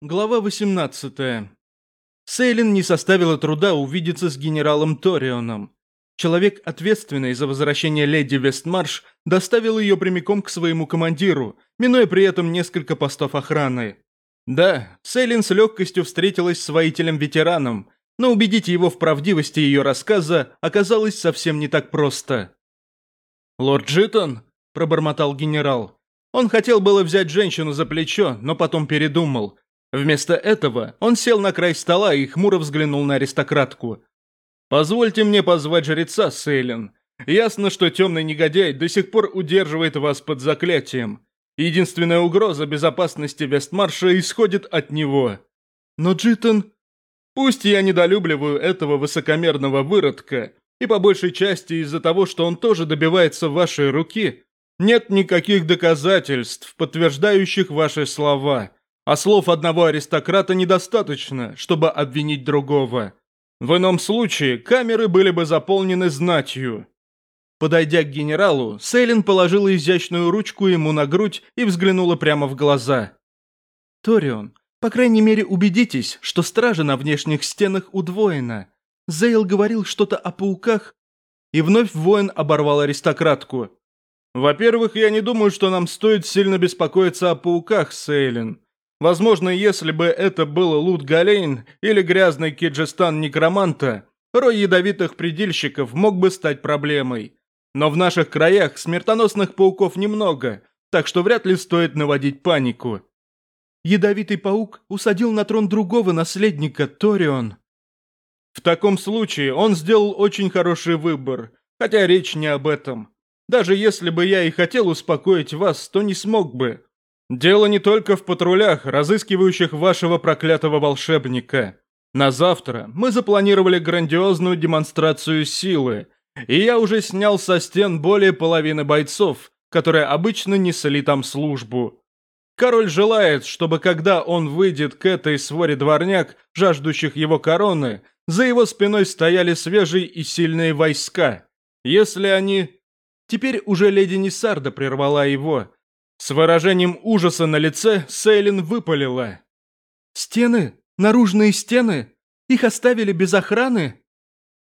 Глава 18. Сейлин не составила труда увидеться с генералом Торионом. Человек, ответственный за возвращение леди Вестмарш, доставил ее прямиком к своему командиру, минуя при этом несколько постов охраны. Да, Сейлин с легкостью встретилась с воителем-ветераном, но убедить его в правдивости ее рассказа оказалось совсем не так просто. «Лорд Джитон?» – пробормотал генерал. Он хотел было взять женщину за плечо, но потом передумал – Вместо этого он сел на край стола и хмуро взглянул на аристократку. «Позвольте мне позвать жреца, Сейлин. Ясно, что темный негодяй до сих пор удерживает вас под заклятием. Единственная угроза безопасности Вестмарша исходит от него. Но Джитон... Пусть я недолюбливаю этого высокомерного выродка, и по большей части из-за того, что он тоже добивается вашей руки, нет никаких доказательств, подтверждающих ваши слова» а слов одного аристократа недостаточно, чтобы обвинить другого. В ином случае камеры были бы заполнены знатью. Подойдя к генералу, Сейлин положила изящную ручку ему на грудь и взглянула прямо в глаза. «Торион, по крайней мере убедитесь, что стража на внешних стенах удвоена. Зейл говорил что-то о пауках, и вновь воин оборвал аристократку. «Во-первых, я не думаю, что нам стоит сильно беспокоиться о пауках, Сейлин. Возможно, если бы это был Лут Галейн или грязный Киджистан Некроманта, рой ядовитых предельщиков мог бы стать проблемой. Но в наших краях смертоносных пауков немного, так что вряд ли стоит наводить панику. Ядовитый паук усадил на трон другого наследника, Торион. В таком случае он сделал очень хороший выбор, хотя речь не об этом. Даже если бы я и хотел успокоить вас, то не смог бы, Дело не только в патрулях, разыскивающих вашего проклятого волшебника. На завтра мы запланировали грандиозную демонстрацию силы, и я уже снял со стен более половины бойцов, которые обычно несли там службу. Король желает, чтобы когда он выйдет к этой своре дворняк, жаждущих его короны, за его спиной стояли свежие и сильные войска. Если они... Теперь уже леди Несарда прервала его, с выражением ужаса на лице Сейлин выпалила. «Стены? Наружные стены? Их оставили без охраны?»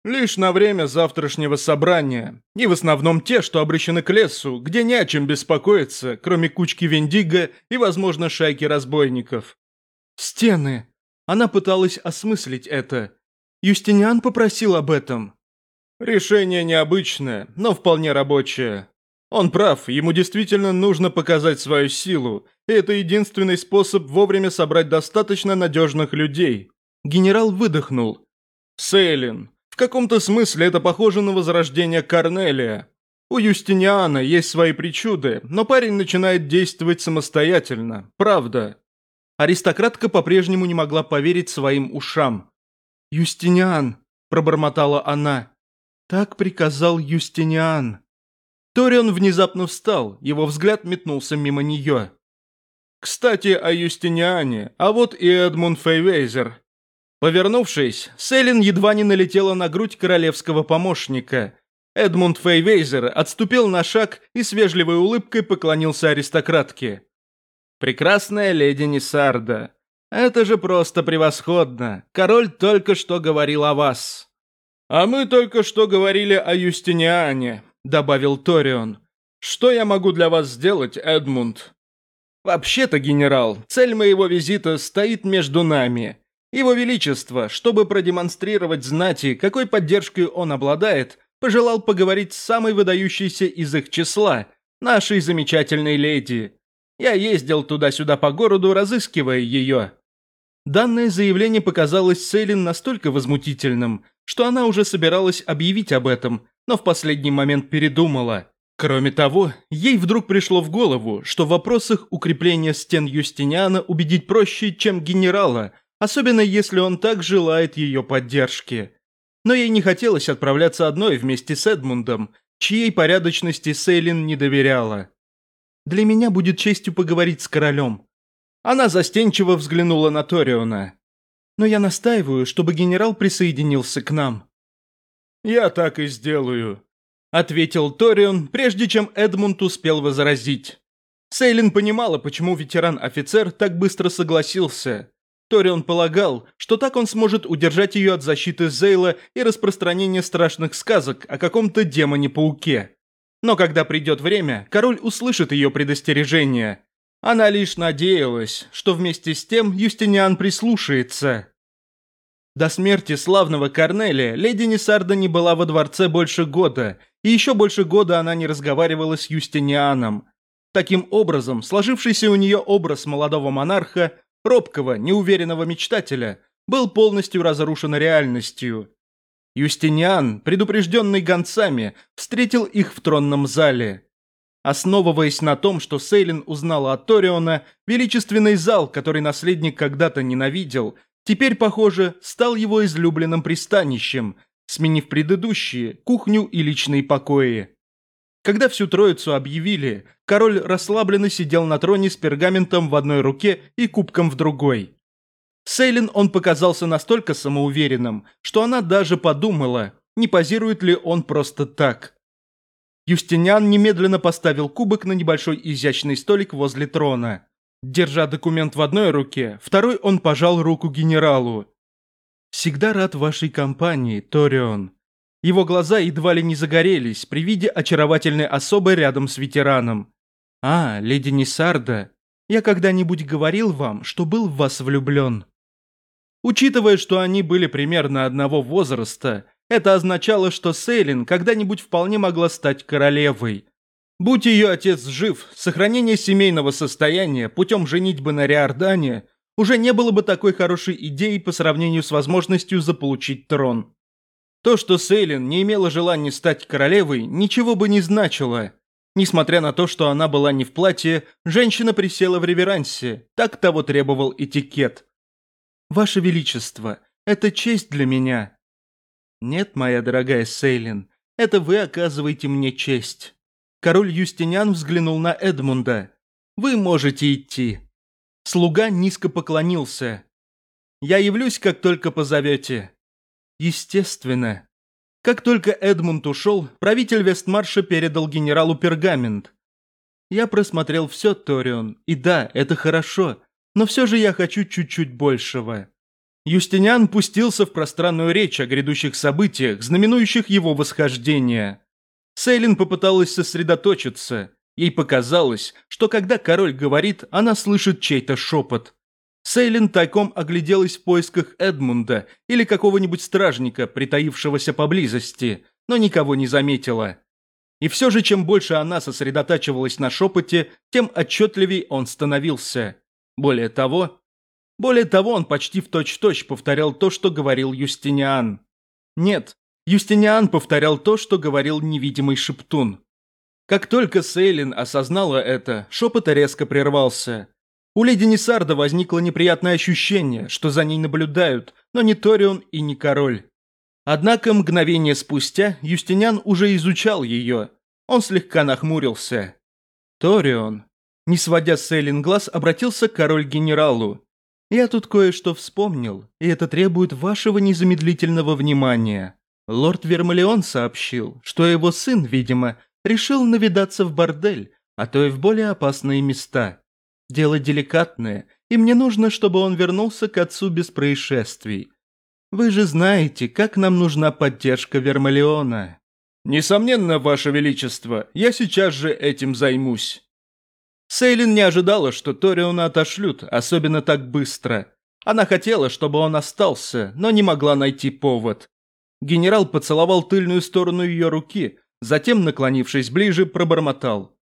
Лишь на время завтрашнего собрания, и в основном те, что обращены к лесу, где не о чем беспокоиться, кроме кучки вендиго и, возможно, шайки разбойников. «Стены!» Она пыталась осмыслить это. Юстиниан попросил об этом. Решение необычное, но вполне рабочее. Он прав, ему действительно нужно показать свою силу, и это единственный способ вовремя собрать достаточно надежных людей. Генерал выдохнул. Сейлин. В каком-то смысле это похоже на возрождение Корнелия. У Юстиниана есть свои причуды, но парень начинает действовать самостоятельно. Правда. Аристократка по-прежнему не могла поверить своим ушам. «Юстиниан», – пробормотала она. «Так приказал Юстиниан». Торион внезапно встал, его взгляд метнулся мимо нее. «Кстати, о Юстиниане, а вот и Эдмунд Фейвейзер». Повернувшись, Селин едва не налетела на грудь королевского помощника. Эдмунд Фейвейзер отступил на шаг и с вежливой улыбкой поклонился аристократке. «Прекрасная леди Несарда, это же просто превосходно. Король только что говорил о вас». «А мы только что говорили о Юстиниане», добавил Торион. «Что я могу для вас сделать, Эдмунд?» «Вообще-то, генерал, цель моего визита стоит между нами. Его Величество, чтобы продемонстрировать знати, какой поддержкой он обладает, пожелал поговорить с самой выдающейся из их числа, нашей замечательной леди. Я ездил туда-сюда по городу, разыскивая ее». Данное заявление показалось Селин настолько возмутительным, что она уже собиралась объявить об этом, но в последний момент передумала. Кроме того, ей вдруг пришло в голову, что в вопросах укрепления стен Юстиниана убедить проще, чем генерала, особенно если он так желает ее поддержки. Но ей не хотелось отправляться одной вместе с Эдмундом, чьей порядочности Сейлин не доверяла. «Для меня будет честью поговорить с королем». Она застенчиво взглянула на Ториона. «Но я настаиваю, чтобы генерал присоединился к нам». «Я так и сделаю», — ответил Торион, прежде чем Эдмунд успел возразить. Сейлин понимала, почему ветеран-офицер так быстро согласился. Торион полагал, что так он сможет удержать ее от защиты Зейла и распространения страшных сказок о каком-то демоне-пауке. Но когда придет время, король услышит ее предостережение. Она лишь надеялась, что вместе с тем Юстиниан прислушается. До смерти славного Корнелия леди Несарда не была во дворце больше года, и еще больше года она не разговаривала с Юстинианом. Таким образом, сложившийся у нее образ молодого монарха, робкого, неуверенного мечтателя, был полностью разрушен реальностью. Юстиниан, предупрежденный гонцами, встретил их в тронном зале. Основываясь на том, что Сейлин узнала от Ториона, величественный зал, который наследник когда-то ненавидел – Теперь, похоже, стал его излюбленным пристанищем, сменив предыдущие – кухню и личные покои. Когда всю троицу объявили, король расслабленно сидел на троне с пергаментом в одной руке и кубком в другой. Сейлин он показался настолько самоуверенным, что она даже подумала, не позирует ли он просто так. Юстиниан немедленно поставил кубок на небольшой изящный столик возле трона. Держа документ в одной руке, второй он пожал руку генералу. «Всегда рад вашей компании, Торион». Его глаза едва ли не загорелись при виде очаровательной особы рядом с ветераном. «А, леди Несарда, я когда-нибудь говорил вам, что был в вас влюблен». Учитывая, что они были примерно одного возраста, это означало, что Сейлин когда-нибудь вполне могла стать королевой – Будь ее отец жив, сохранение семейного состояния путем женитьбы на Риордане уже не было бы такой хорошей идеей по сравнению с возможностью заполучить трон. То, что Сейлин не имела желания стать королевой, ничего бы не значило. Несмотря на то, что она была не в платье, женщина присела в реверансе, так того требовал этикет. «Ваше Величество, это честь для меня». «Нет, моя дорогая Сейлин, это вы оказываете мне честь». Король Юстиниан взглянул на Эдмунда. «Вы можете идти». Слуга низко поклонился. «Я явлюсь, как только позовете». «Естественно». Как только Эдмунд ушел, правитель Вестмарша передал генералу пергамент. «Я просмотрел все, Торион, и да, это хорошо, но все же я хочу чуть-чуть большего». Юстиниан пустился в пространную речь о грядущих событиях, знаменующих его восхождение. Сейлин попыталась сосредоточиться. Ей показалось, что когда король говорит, она слышит чей-то шепот. Сейлин тайком огляделась в поисках Эдмунда или какого-нибудь стражника, притаившегося поблизости, но никого не заметила. И все же, чем больше она сосредотачивалась на шепоте, тем отчетливей он становился. Более того, более того, он почти в точь-в-точь -точь повторял то, что говорил Юстиниан. Нет, Юстиниан повторял то, что говорил невидимый шептун. Как только Сейлин осознала это, шепот резко прервался. У леди Несарда возникло неприятное ощущение, что за ней наблюдают, но не Торион и не король. Однако мгновение спустя Юстиниан уже изучал ее. Он слегка нахмурился. «Торион». Не сводя с глаз, обратился к король генералу. «Я тут кое-что вспомнил, и это требует вашего незамедлительного внимания». Лорд Вермалион сообщил, что его сын, видимо, решил навидаться в бордель, а то и в более опасные места. Дело деликатное, и мне нужно, чтобы он вернулся к отцу без происшествий. Вы же знаете, как нам нужна поддержка Вермалиона. Несомненно, Ваше Величество, я сейчас же этим займусь. Сейлин не ожидала, что Ториона отошлют, особенно так быстро. Она хотела, чтобы он остался, но не могла найти повод. Генерал поцеловал тыльную сторону ее руки, затем, наклонившись ближе, пробормотал.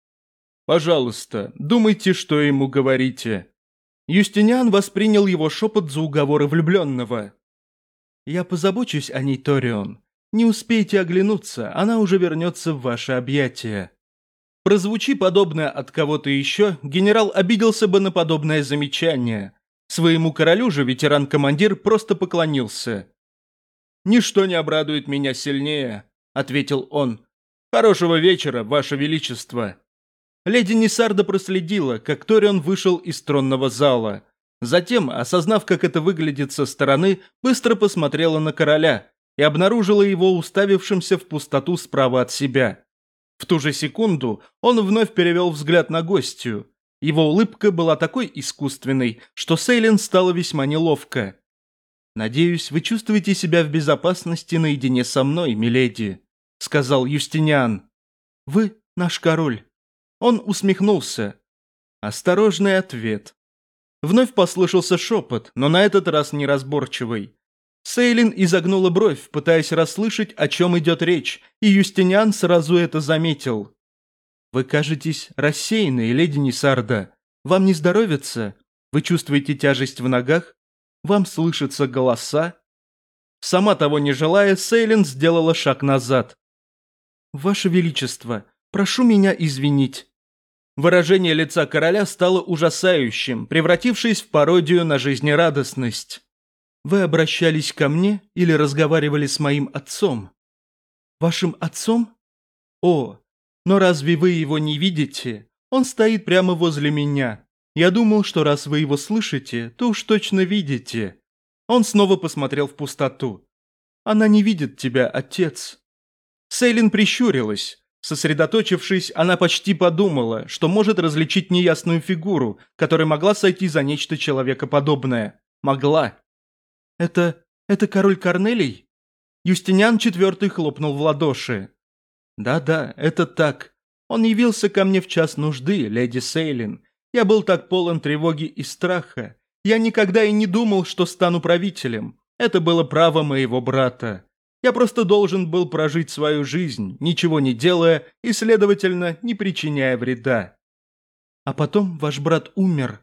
«Пожалуйста, думайте, что ему говорите». Юстиниан воспринял его шепот за уговоры влюбленного. «Я позабочусь о ней, Торион. Не успейте оглянуться, она уже вернется в ваше объятие». Прозвучи подобное от кого-то еще, генерал обиделся бы на подобное замечание. Своему королю же ветеран-командир просто поклонился. «Ничто не обрадует меня сильнее», — ответил он. «Хорошего вечера, Ваше Величество». Леди Несарда проследила, как Торион вышел из тронного зала. Затем, осознав, как это выглядит со стороны, быстро посмотрела на короля и обнаружила его уставившимся в пустоту справа от себя. В ту же секунду он вновь перевел взгляд на гостью. Его улыбка была такой искусственной, что Сейлин стала весьма неловко. «Надеюсь, вы чувствуете себя в безопасности наедине со мной, миледи», — сказал Юстиниан. «Вы наш король». Он усмехнулся. Осторожный ответ. Вновь послышался шепот, но на этот раз неразборчивый. Сейлин изогнула бровь, пытаясь расслышать, о чем идет речь, и Юстиниан сразу это заметил. «Вы кажетесь рассеянной, леди Несарда. Вам не здоровится? Вы чувствуете тяжесть в ногах? Вам слышатся голоса?» Сама того не желая, Сейлин сделала шаг назад. «Ваше Величество, прошу меня извинить». Выражение лица короля стало ужасающим, превратившись в пародию на жизнерадостность. «Вы обращались ко мне или разговаривали с моим отцом?» «Вашим отцом? О, но разве вы его не видите? Он стоит прямо возле меня. Я думал, что раз вы его слышите, то уж точно видите. Он снова посмотрел в пустоту. Она не видит тебя, отец. Сейлин прищурилась. Сосредоточившись, она почти подумала, что может различить неясную фигуру, которая могла сойти за нечто человекоподобное. Могла. «Это... это король Корнелий?» Юстиниан IV хлопнул в ладоши. «Да-да, это так. Он явился ко мне в час нужды, леди Сейлин, я был так полон тревоги и страха. Я никогда и не думал, что стану правителем. Это было право моего брата. Я просто должен был прожить свою жизнь, ничего не делая и, следовательно, не причиняя вреда. А потом ваш брат умер.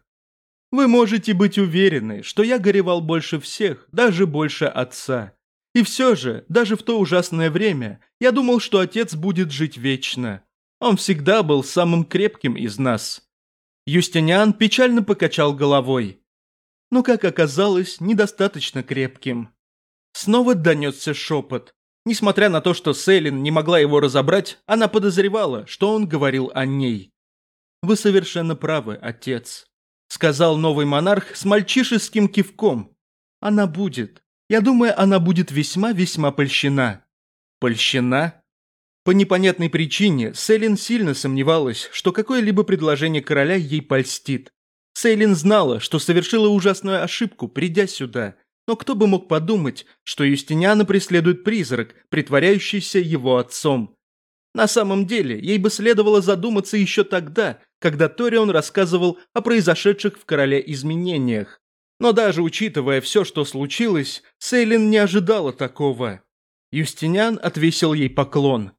Вы можете быть уверены, что я горевал больше всех, даже больше отца. И все же, даже в то ужасное время, я думал, что отец будет жить вечно. Он всегда был самым крепким из нас. Юстиниан печально покачал головой. Но, как оказалось, недостаточно крепким. Снова донесся шепот. Несмотря на то, что Селин не могла его разобрать, она подозревала, что он говорил о ней. «Вы совершенно правы, отец», — сказал новый монарх с мальчишеским кивком. «Она будет. Я думаю, она будет весьма-весьма польщена». «Польщена?» По непонятной причине Селин сильно сомневалась, что какое-либо предложение короля ей польстит. Сейлин знала, что совершила ужасную ошибку, придя сюда. Но кто бы мог подумать, что Юстиниана преследует призрак, притворяющийся его отцом. На самом деле, ей бы следовало задуматься еще тогда, когда Торион рассказывал о произошедших в короле изменениях. Но даже учитывая все, что случилось, Сейлин не ожидала такого. Юстиниан отвесил ей поклон.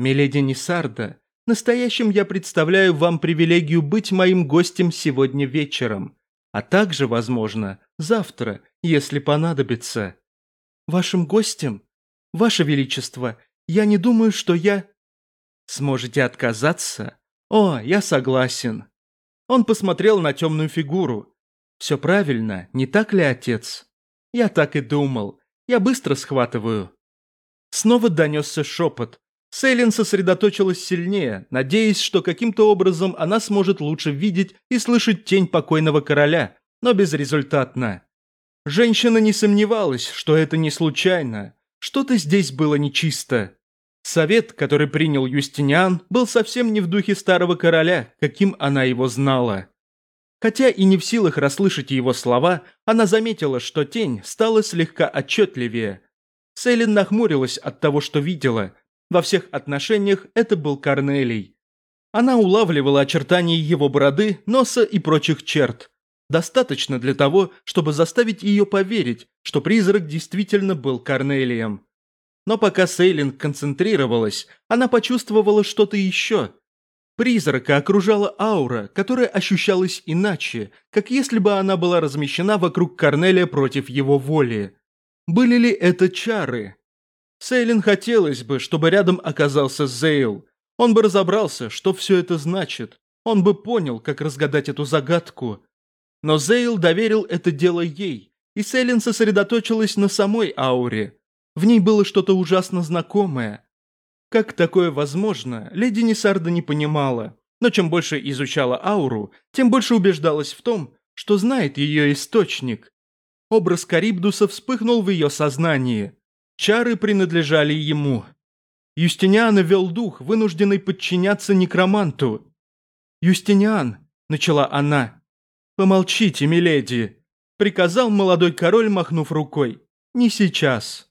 «Миледи Несарда, настоящим я представляю вам привилегию быть моим гостем сегодня вечером, а также, возможно, завтра, если понадобится». «Вашим гостем? Ваше Величество, я не думаю, что я...» «Сможете отказаться? О, я согласен». Он посмотрел на темную фигуру. «Все правильно, не так ли, отец?» «Я так и думал. Я быстро схватываю». Снова донесся шепот, Сейлин сосредоточилась сильнее, надеясь, что каким-то образом она сможет лучше видеть и слышать тень покойного короля, но безрезультатно. Женщина не сомневалась, что это не случайно. Что-то здесь было нечисто. Совет, который принял Юстиниан, был совсем не в духе старого короля, каким она его знала. Хотя и не в силах расслышать его слова, она заметила, что тень стала слегка отчетливее. Сейлин нахмурилась от того, что видела, во всех отношениях это был Корнелий. Она улавливала очертания его бороды, носа и прочих черт. Достаточно для того, чтобы заставить ее поверить, что призрак действительно был Корнелием. Но пока Сейлинг концентрировалась, она почувствовала что-то еще. Призрака окружала аура, которая ощущалась иначе, как если бы она была размещена вокруг Корнелия против его воли. Были ли это чары? Сейлин хотелось бы, чтобы рядом оказался Зейл. Он бы разобрался, что все это значит. Он бы понял, как разгадать эту загадку. Но Зейл доверил это дело ей, и Сейлин сосредоточилась на самой ауре. В ней было что-то ужасно знакомое. Как такое возможно, леди Несарда не понимала. Но чем больше изучала ауру, тем больше убеждалась в том, что знает ее источник. Образ Карибдуса вспыхнул в ее сознании – Чары принадлежали ему. Юстиниан вел дух, вынужденный подчиняться некроманту. «Юстиниан», — начала она, — «помолчите, миледи», — приказал молодой король, махнув рукой. «Не сейчас».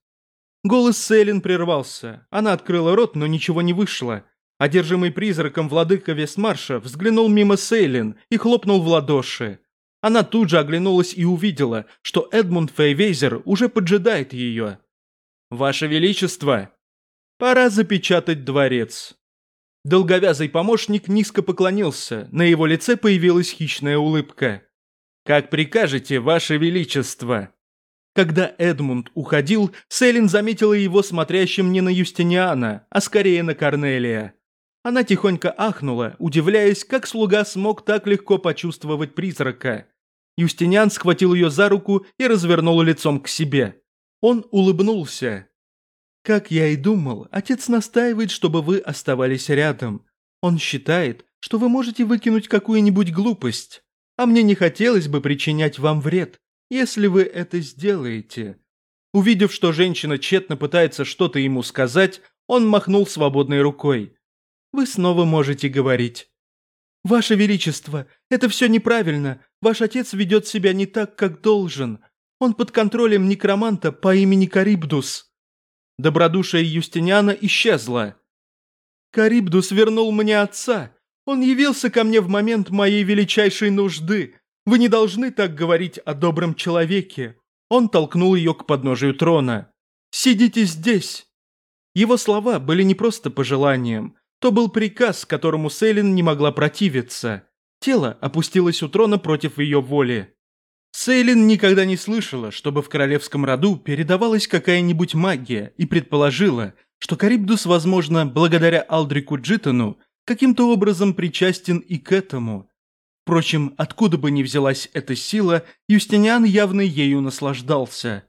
Голос Селин прервался. Она открыла рот, но ничего не вышло. Одержимый призраком владыка Вестмарша взглянул мимо Сейлин и хлопнул в ладоши. Она тут же оглянулась и увидела, что Эдмунд Фейвейзер уже поджидает ее. «Ваше Величество, пора запечатать дворец». Долговязый помощник низко поклонился, на его лице появилась хищная улыбка. «Как прикажете, Ваше Величество!» Когда Эдмунд уходил, Селин заметила его смотрящим не на Юстиниана, а скорее на Корнелия. Она тихонько ахнула, удивляясь, как слуга смог так легко почувствовать призрака. Юстиниан схватил ее за руку и развернул лицом к себе. Он улыбнулся. «Как я и думал, отец настаивает, чтобы вы оставались рядом. Он считает, что вы можете выкинуть какую-нибудь глупость. А мне не хотелось бы причинять вам вред, если вы это сделаете». Увидев, что женщина тщетно пытается что-то ему сказать, он махнул свободной рукой. «Вы снова можете говорить». «Ваше Величество, это все неправильно. Ваш отец ведет себя не так, как должен. Он под контролем некроманта по имени Карибдус. Добродушие Юстиниана исчезло. Карибдус вернул мне отца. Он явился ко мне в момент моей величайшей нужды. Вы не должны так говорить о добром человеке. Он толкнул ее к подножию трона. «Сидите здесь!» Его слова были не просто пожеланием. То был приказ, которому Селин не могла противиться. Тело опустилось у трона против ее воли. Сейлин никогда не слышала, чтобы в королевском роду передавалась какая-нибудь магия и предположила, что Карибдус, возможно, благодаря Алдрику Джитону, каким-то образом причастен и к этому. Впрочем, откуда бы ни взялась эта сила, Юстиниан явно ею наслаждался.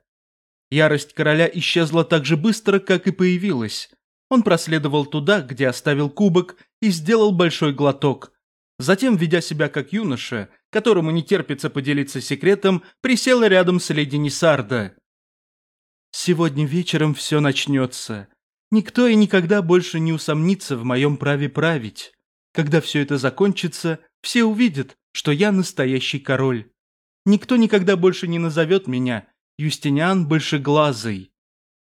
Ярость короля исчезла так же быстро, как и появилась. Он проследовал туда, где оставил кубок, и сделал большой глоток. Затем, ведя себя как юноша, которому не терпится поделиться секретом, присела рядом с леди Несарда. «Сегодня вечером все начнется. Никто и никогда больше не усомнится в моем праве править. Когда все это закончится, все увидят, что я настоящий король. Никто никогда больше не назовет меня Юстиниан Большеглазый».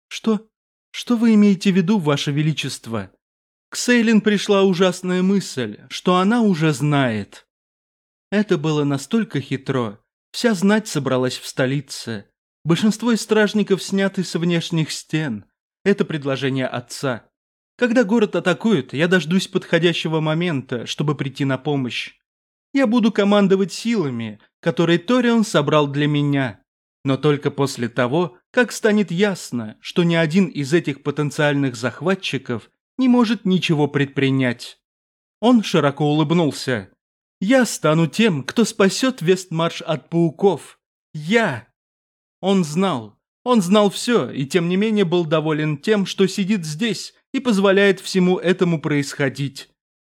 «Что? Что вы имеете в виду, ваше величество?» К Сейлин пришла ужасная мысль, что она уже знает. Это было настолько хитро. Вся знать собралась в столице. Большинство из стражников сняты с внешних стен. Это предложение отца. Когда город атакуют, я дождусь подходящего момента, чтобы прийти на помощь. Я буду командовать силами, которые Торион собрал для меня. Но только после того, как станет ясно, что ни один из этих потенциальных захватчиков не может ничего предпринять. Он широко улыбнулся. Я стану тем, кто спасет Вестмарш от пауков. Я!» Он знал. Он знал все и тем не менее был доволен тем, что сидит здесь и позволяет всему этому происходить.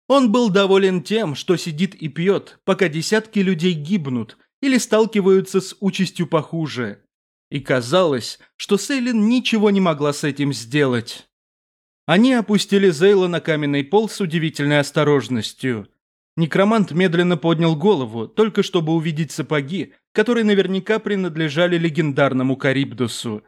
Он был доволен тем, что сидит и пьет, пока десятки людей гибнут или сталкиваются с участью похуже. И казалось, что Сейлин ничего не могла с этим сделать. Они опустили Зейла на каменный пол с удивительной осторожностью – Некромант медленно поднял голову, только чтобы увидеть сапоги, которые наверняка принадлежали легендарному Карибдусу.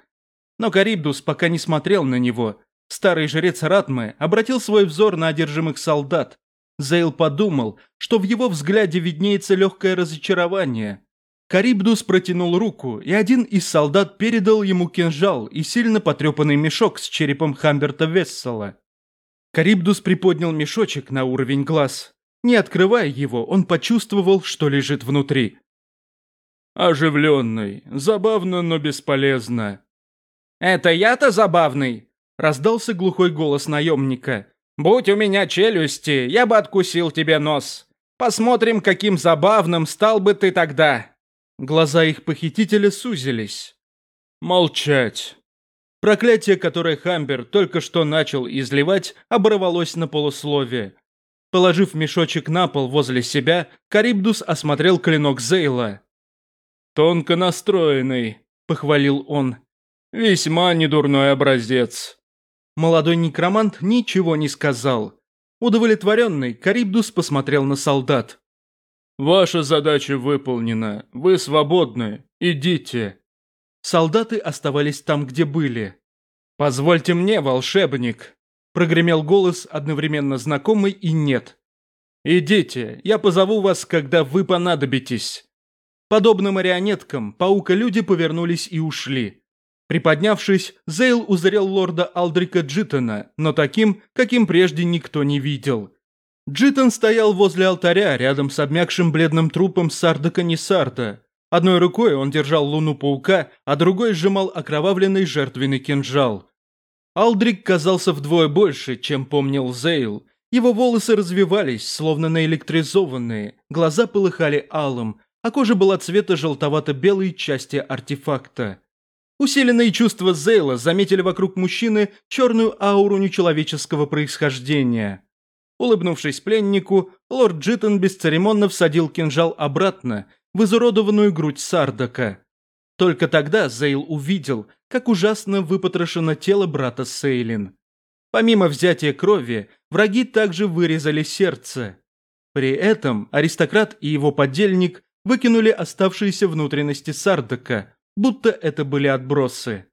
Но Карибдус пока не смотрел на него. Старый жрец Ратмы обратил свой взор на одержимых солдат. Зейл подумал, что в его взгляде виднеется легкое разочарование. Карибдус протянул руку, и один из солдат передал ему кинжал и сильно потрепанный мешок с черепом Хамберта Вессела. Карибдус приподнял мешочек на уровень глаз. Не открывая его, он почувствовал, что лежит внутри. «Оживленный. Забавно, но бесполезно». «Это я-то забавный?» – раздался глухой голос наемника. «Будь у меня челюсти, я бы откусил тебе нос. Посмотрим, каким забавным стал бы ты тогда». Глаза их похитителя сузились. «Молчать». Проклятие, которое Хамбер только что начал изливать, оборвалось на полусловие. Положив мешочек на пол возле себя, Карибдус осмотрел клинок Зейла. «Тонко настроенный», — похвалил он. «Весьма недурной образец». Молодой некромант ничего не сказал. Удовлетворенный, Карибдус посмотрел на солдат. «Ваша задача выполнена. Вы свободны. Идите». Солдаты оставались там, где были. «Позвольте мне, волшебник», прогремел голос, одновременно знакомый и нет. «Идите, я позову вас, когда вы понадобитесь». Подобно марионеткам, паука-люди повернулись и ушли. Приподнявшись, Зейл узрел лорда Алдрика Джитона, но таким, каким прежде никто не видел. Джитон стоял возле алтаря, рядом с обмякшим бледным трупом Сардака Несарда. Одной рукой он держал луну паука, а другой сжимал окровавленный жертвенный кинжал – Алдрик казался вдвое больше, чем помнил Зейл. Его волосы развивались, словно наэлектризованные, глаза полыхали алым, а кожа была цвета желтовато-белой части артефакта. Усиленные чувства Зейла заметили вокруг мужчины черную ауру нечеловеческого происхождения. Улыбнувшись пленнику, лорд Джиттон бесцеремонно всадил кинжал обратно в изуродованную грудь Сардака. Только тогда Зейл увидел – как ужасно выпотрошено тело брата Сейлин. Помимо взятия крови, враги также вырезали сердце. При этом аристократ и его подельник выкинули оставшиеся внутренности Сардака, будто это были отбросы.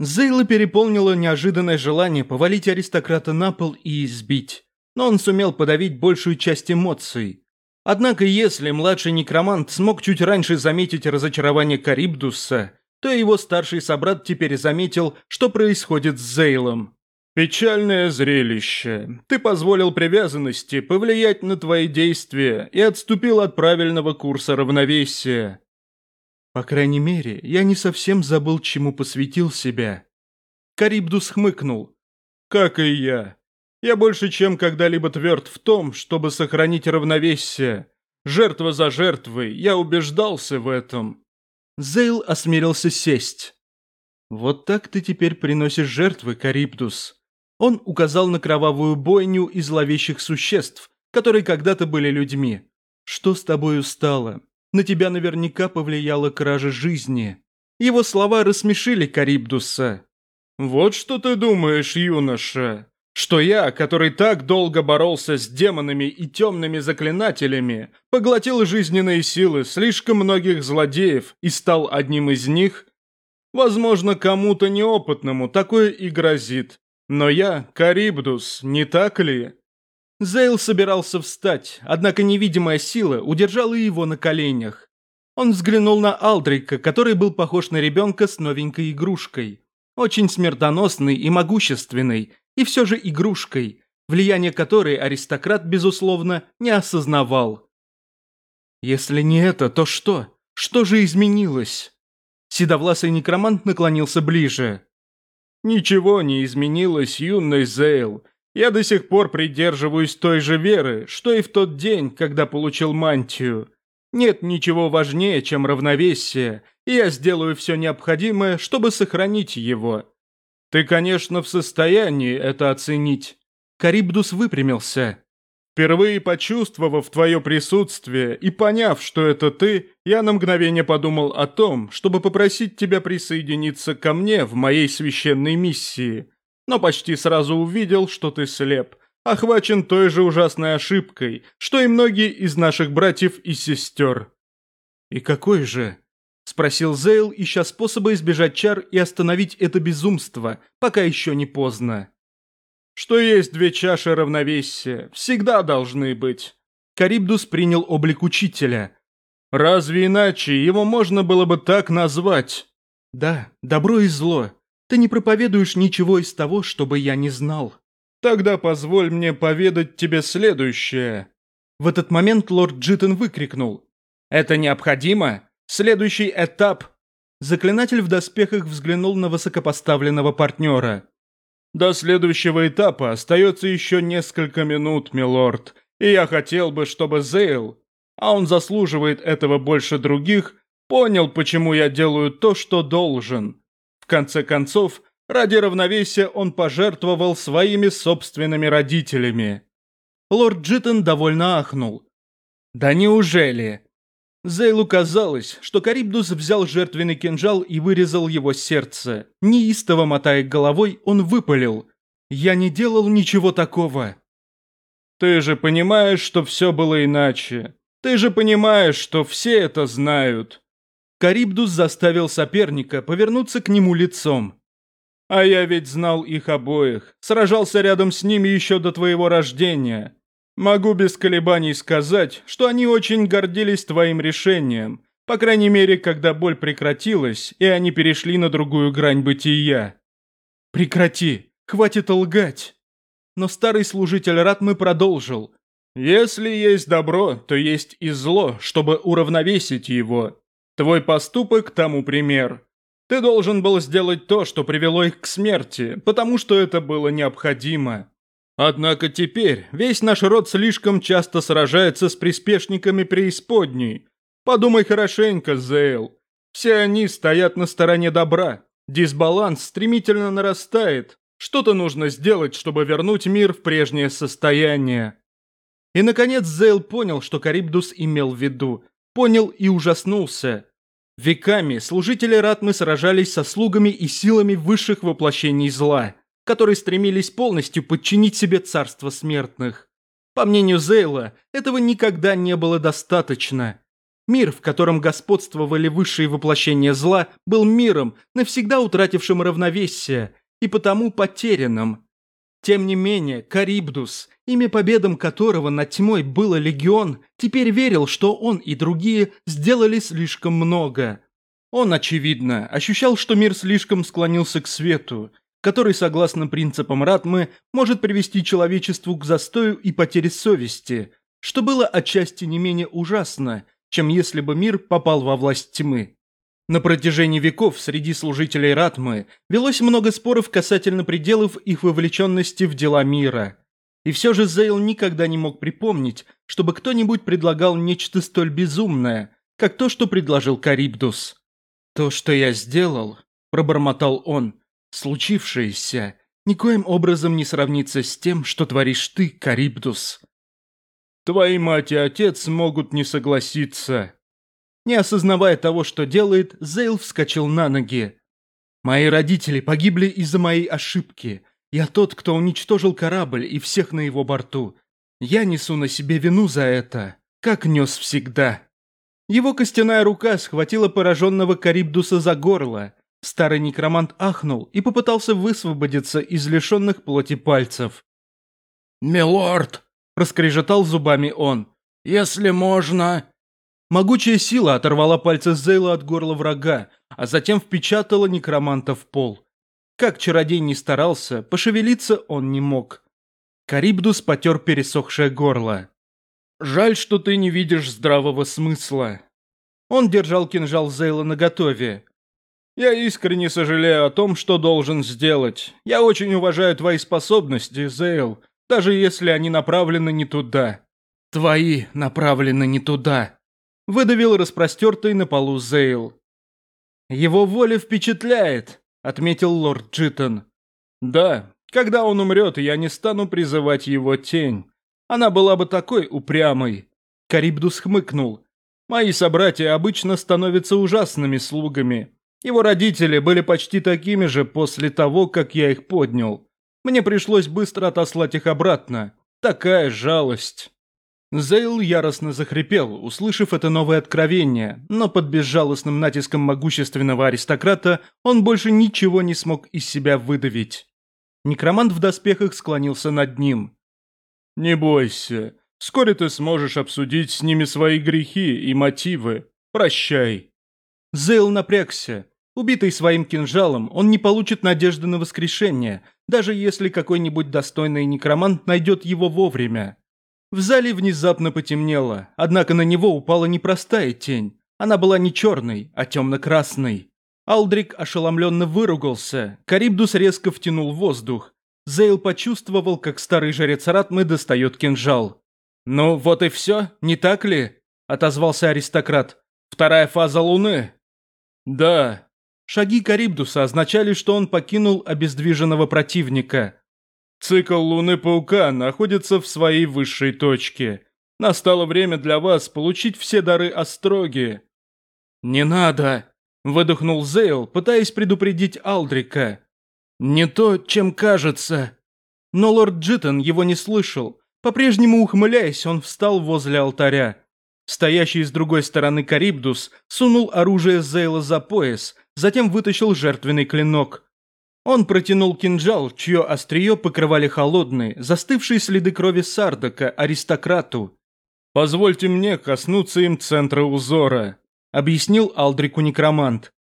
Зейла переполнило неожиданное желание повалить аристократа на пол и избить, но он сумел подавить большую часть эмоций. Однако если младший некромант смог чуть раньше заметить разочарование Карибдуса, то его старший собрат теперь заметил, что происходит с Зейлом. «Печальное зрелище. Ты позволил привязанности повлиять на твои действия и отступил от правильного курса равновесия». «По крайней мере, я не совсем забыл, чему посвятил себя». Карибдус хмыкнул. «Как и я. Я больше чем когда-либо тверд в том, чтобы сохранить равновесие. Жертва за жертвой, я убеждался в этом. Зейл осмелился сесть. «Вот так ты теперь приносишь жертвы, Карибдус. Он указал на кровавую бойню и зловещих существ, которые когда-то были людьми. «Что с тобою стало? На тебя наверняка повлияла кража жизни». Его слова рассмешили Карибдуса. «Вот что ты думаешь, юноша что я, который так долго боролся с демонами и темными заклинателями, поглотил жизненные силы слишком многих злодеев и стал одним из них? Возможно, кому-то неопытному такое и грозит. Но я Карибдус, не так ли? Зейл собирался встать, однако невидимая сила удержала его на коленях. Он взглянул на Алдрика, который был похож на ребенка с новенькой игрушкой. Очень смертоносный и могущественный – и все же игрушкой, влияние которой аристократ, безусловно, не осознавал. Если не это, то что? Что же изменилось? Седовласый некромант наклонился ближе. «Ничего не изменилось, юный Зейл. Я до сих пор придерживаюсь той же веры, что и в тот день, когда получил мантию. Нет ничего важнее, чем равновесие, и я сделаю все необходимое, чтобы сохранить его. Ты, конечно, в состоянии это оценить. Карибдус выпрямился. Впервые почувствовав твое присутствие и поняв, что это ты, я на мгновение подумал о том, чтобы попросить тебя присоединиться ко мне в моей священной миссии. Но почти сразу увидел, что ты слеп, охвачен той же ужасной ошибкой, что и многие из наших братьев и сестер. И какой же? Спросил Зейл, ища способа избежать чар и остановить это безумство, пока еще не поздно. «Что есть две чаши равновесия, всегда должны быть». Карибдус принял облик учителя. «Разве иначе его можно было бы так назвать?» «Да, добро и зло. Ты не проповедуешь ничего из того, чтобы я не знал». «Тогда позволь мне поведать тебе следующее». В этот момент лорд Джиттон выкрикнул. «Это необходимо? Следующий этап. Заклинатель в доспехах взглянул на высокопоставленного партнера. До следующего этапа остается еще несколько минут, милорд, и я хотел бы, чтобы Зейл, а он заслуживает этого больше других, понял, почему я делаю то, что должен. В конце концов, ради равновесия он пожертвовал своими собственными родителями. Лорд Джиттон довольно ахнул. «Да неужели?» Зейлу казалось, что Карибдус взял жертвенный кинжал и вырезал его сердце. Неистово мотая головой, он выпалил. «Я не делал ничего такого». «Ты же понимаешь, что все было иначе. Ты же понимаешь, что все это знают». Карибдус заставил соперника повернуться к нему лицом. «А я ведь знал их обоих. Сражался рядом с ними еще до твоего рождения. Могу без колебаний сказать, что они очень гордились твоим решением, по крайней мере, когда боль прекратилась, и они перешли на другую грань бытия. Прекрати, хватит лгать. Но старый служитель Ратмы продолжил. Если есть добро, то есть и зло, чтобы уравновесить его. Твой поступок тому пример. Ты должен был сделать то, что привело их к смерти, потому что это было необходимо. Однако теперь весь наш род слишком часто сражается с приспешниками преисподней. Подумай хорошенько, Зейл. Все они стоят на стороне добра. Дисбаланс стремительно нарастает. Что-то нужно сделать, чтобы вернуть мир в прежнее состояние. И, наконец, Зейл понял, что Карибдус имел в виду. Понял и ужаснулся. Веками служители Ратмы сражались со слугами и силами высших воплощений зла – которые стремились полностью подчинить себе царство смертных. По мнению Зейла, этого никогда не было достаточно. Мир, в котором господствовали высшие воплощения зла, был миром, навсегда утратившим равновесие, и потому потерянным. Тем не менее, Карибдус, имя победам которого над тьмой было легион, теперь верил, что он и другие сделали слишком много. Он, очевидно, ощущал, что мир слишком склонился к свету, который, согласно принципам Ратмы, может привести человечеству к застою и потере совести, что было отчасти не менее ужасно, чем если бы мир попал во власть тьмы. На протяжении веков среди служителей Ратмы велось много споров касательно пределов их вовлеченности в дела мира. И все же Зейл никогда не мог припомнить, чтобы кто-нибудь предлагал нечто столь безумное, как то, что предложил Карибдус. «То, что я сделал», – пробормотал он, Случившееся никоим образом не сравнится с тем, что творишь ты, Карибдус. Твои мать и отец могут не согласиться. Не осознавая того, что делает, Зейл вскочил на ноги. Мои родители погибли из-за моей ошибки. Я тот, кто уничтожил корабль и всех на его борту. Я несу на себе вину за это, как нес всегда. Его костяная рука схватила пораженного Карибдуса за горло – Старый некромант ахнул и попытался высвободиться из лишенных плоти пальцев. «Милорд!» – Раскрежетал зубами он. «Если можно...» Могучая сила оторвала пальцы Зейла от горла врага, а затем впечатала некроманта в пол. Как чародей не старался, пошевелиться он не мог. Карибдус потер пересохшее горло. «Жаль, что ты не видишь здравого смысла». Он держал кинжал Зейла наготове, я искренне сожалею о том, что должен сделать. Я очень уважаю твои способности, Зейл, даже если они направлены не туда. Твои направлены не туда. Выдавил распростертый на полу Зейл. Его воля впечатляет, отметил лорд Джитон. Да, когда он умрет, я не стану призывать его тень. Она была бы такой упрямой. Карибдус хмыкнул. Мои собратья обычно становятся ужасными слугами, его родители были почти такими же после того, как я их поднял. Мне пришлось быстро отослать их обратно. Такая жалость. Зейл яростно захрипел, услышав это новое откровение, но под безжалостным натиском могущественного аристократа он больше ничего не смог из себя выдавить. Некромант в доспехах склонился над ним. «Не бойся, вскоре ты сможешь обсудить с ними свои грехи и мотивы. Прощай». Зейл напрягся. Убитый своим кинжалом, он не получит надежды на воскрешение, даже если какой-нибудь достойный некромант найдет его вовремя. В зале внезапно потемнело, однако на него упала непростая тень. Она была не черной, а темно-красной. Алдрик ошеломленно выругался, Карибдус резко втянул воздух. Зейл почувствовал, как старый жрец Ратмы достает кинжал. «Ну, вот и все, не так ли?» – отозвался аристократ. «Вторая фаза Луны, да. Шаги Карибдуса означали, что он покинул обездвиженного противника. Цикл Луны-паука находится в своей высшей точке. Настало время для вас получить все дары Остроги. Не надо, выдохнул Зейл, пытаясь предупредить Алдрика. Не то, чем кажется. Но лорд Джитон его не слышал. По-прежнему ухмыляясь, он встал возле алтаря. Стоящий с другой стороны Карибдус сунул оружие Зейла за пояс, затем вытащил жертвенный клинок. Он протянул кинжал, чье острие покрывали холодные, застывшие следы крови Сардака, аристократу. «Позвольте мне коснуться им центра узора», — объяснил Алдрику некромант.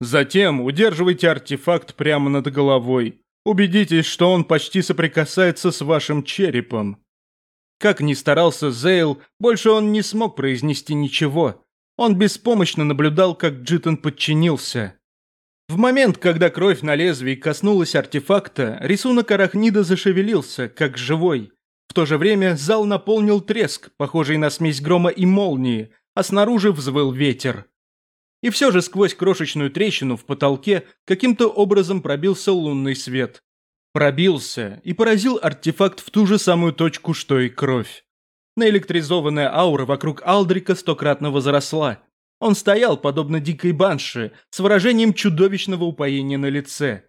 «Затем удерживайте артефакт прямо над головой. Убедитесь, что он почти соприкасается с вашим черепом. Как ни старался Зейл, больше он не смог произнести ничего. Он беспомощно наблюдал, как Джитон подчинился. В момент, когда кровь на лезвии коснулась артефакта, рисунок арахнида зашевелился, как живой. В то же время зал наполнил треск, похожий на смесь грома и молнии, а снаружи взвыл ветер. И все же сквозь крошечную трещину в потолке каким-то образом пробился лунный свет. Пробился и поразил артефакт в ту же самую точку, что и кровь. Наэлектризованная аура вокруг Алдрика стократно возросла. Он стоял, подобно дикой банше, с выражением чудовищного упоения на лице.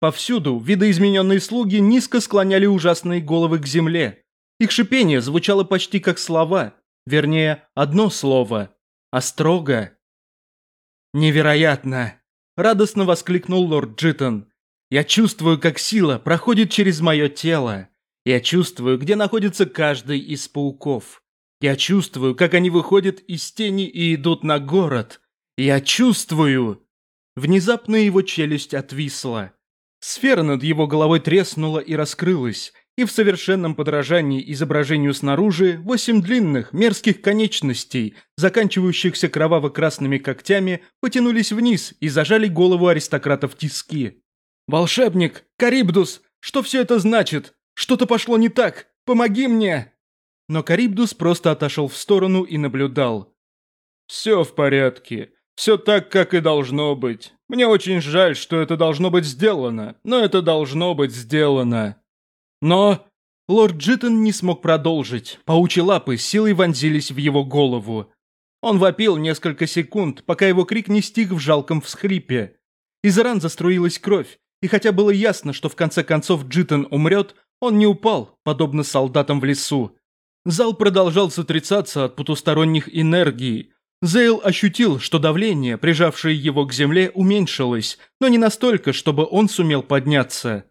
Повсюду видоизмененные слуги низко склоняли ужасные головы к земле. Их шипение звучало почти как слова, вернее, одно слово а – «острого». «Невероятно!» – радостно воскликнул лорд Джитон. Я чувствую, как сила проходит через мое тело. Я чувствую, где находится каждый из пауков. Я чувствую, как они выходят из тени и идут на город. Я чувствую... Внезапно его челюсть отвисла. Сфера над его головой треснула и раскрылась, и в совершенном подражании изображению снаружи восемь длинных, мерзких конечностей, заканчивающихся кроваво-красными когтями, потянулись вниз и зажали голову аристократа в тиски. «Волшебник! Карибдус! Что все это значит? Что-то пошло не так! Помоги мне!» Но Карибдус просто отошел в сторону и наблюдал. «Все в порядке. Все так, как и должно быть. Мне очень жаль, что это должно быть сделано, но это должно быть сделано». «Но...» Лорд Джиттон не смог продолжить. Паучьи лапы силой вонзились в его голову. Он вопил несколько секунд, пока его крик не стих в жалком всхрипе. Из ран заструилась кровь, и хотя было ясно, что в конце концов Джитон умрет, он не упал, подобно солдатам в лесу. Зал продолжал сотрясаться от потусторонних энергий. Зейл ощутил, что давление, прижавшее его к земле, уменьшилось, но не настолько, чтобы он сумел подняться.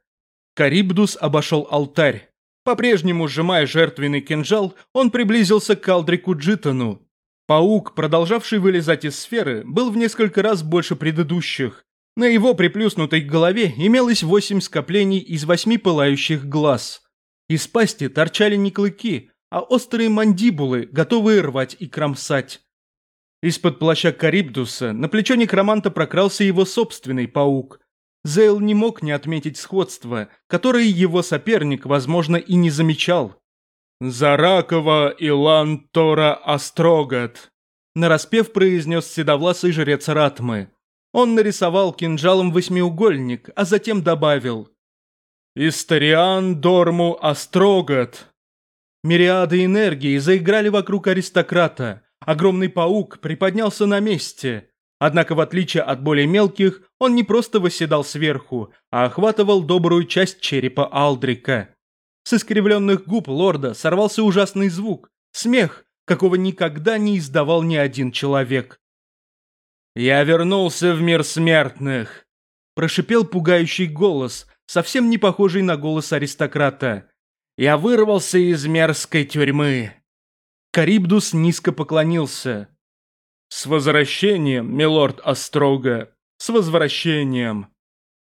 Карибдус обошел алтарь. По-прежнему сжимая жертвенный кинжал, он приблизился к Алдрику Джитону. Паук, продолжавший вылезать из сферы, был в несколько раз больше предыдущих, на его приплюснутой голове имелось восемь скоплений из восьми пылающих глаз. Из пасти торчали не клыки, а острые мандибулы, готовые рвать и кромсать. Из-под плаща Карибдуса на плечо некроманта прокрался его собственный паук. Зейл не мог не отметить сходство, которое его соперник, возможно, и не замечал. «Заракова Илан Тора Острогат», – нараспев произнес седовласый жрец Ратмы. Он нарисовал кинжалом восьмиугольник, а затем добавил «Историан Дорму Астрогат". Мириады энергии заиграли вокруг аристократа. Огромный паук приподнялся на месте. Однако, в отличие от более мелких, он не просто восседал сверху, а охватывал добрую часть черепа Алдрика. С искривленных губ лорда сорвался ужасный звук, смех, какого никогда не издавал ни один человек. «Я вернулся в мир смертных!» Прошипел пугающий голос, совсем не похожий на голос аристократа. «Я вырвался из мерзкой тюрьмы!» Карибдус низко поклонился. «С возвращением, милорд Острога! С возвращением!»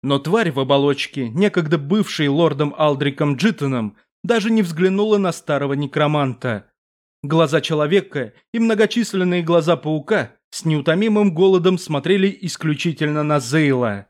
Но тварь в оболочке, некогда бывшей лордом Алдриком Джиттоном, даже не взглянула на старого некроманта. Глаза человека и многочисленные глаза паука с неутомимым голодом смотрели исключительно на Зейла.